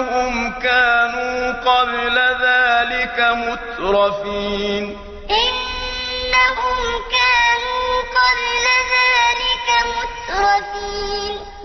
إنهم كانوا قبل ذلك مترفين. إنهم كانوا قبل ذلك مترفين.